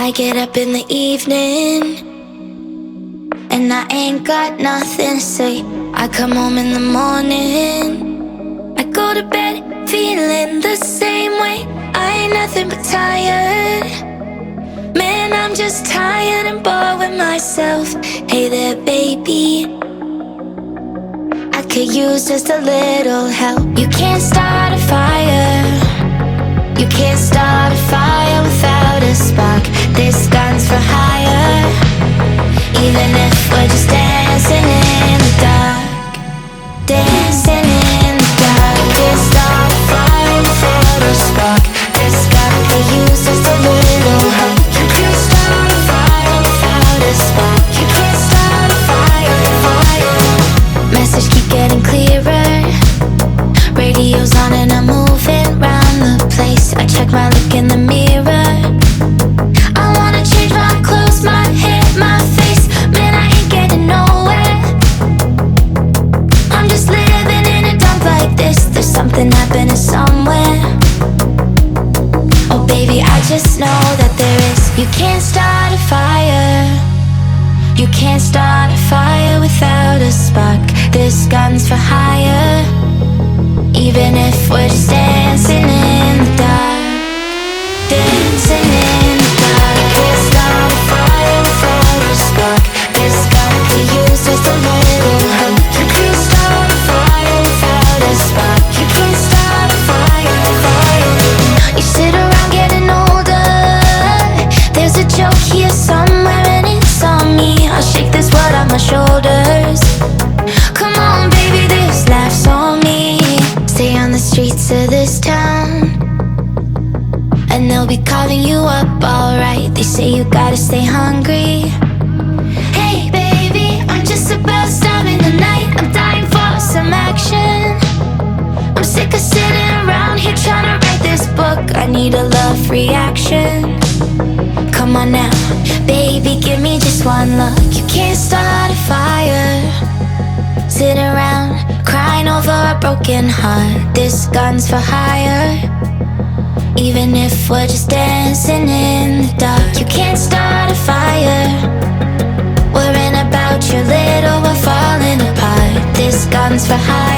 I get up in the evening and I ain't got nothing to say. I come home in the morning. I go to bed feeling the same way. I ain't nothing but tired. Man, I'm just tired and bored with myself. Hey there, baby. I could use just a little help. You can't start a fire. You can't start a fire without a spark. This gun's for hire. Even if we're just dancing in the dark. Dancing in the dark. A spark. This use little. You can't start a fire without a spark. You can't start a fire. Message keep getting clearer. Radio's on and I'm moving round the place. I check my There's something happening somewhere. Oh, baby, I just know that there is. You can't start a fire. You can't start a fire without a spark. This gun's for hire. Even if we're just dancing You sit around getting older. There's a joke here somewhere and it's on me. I'll shake this world off my shoulders. Come on, baby, this laughs on me. Stay on the streets of this town. And they'll be calling you up, alright. They say you gotta stay hungry. Hey, baby, I'm just about starving the night. Need a love reaction. Come on now, baby, give me just one look. You can't start a fire. Sit around crying over a broken heart. This gun's for hire. Even if we're just dancing in the dark, you can't start a fire. Worrying about your little, we're falling apart. This gun's for hire.